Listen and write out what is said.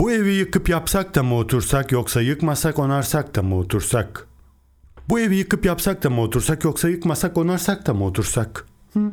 Bu evi yıkıp yapsak da mı otursak yoksa yıkmasak onarsak da mı otursak? Bu evi yıkıp yapsak da mı otursak yoksa yıkmasak onarsak da mı otursak? Hı?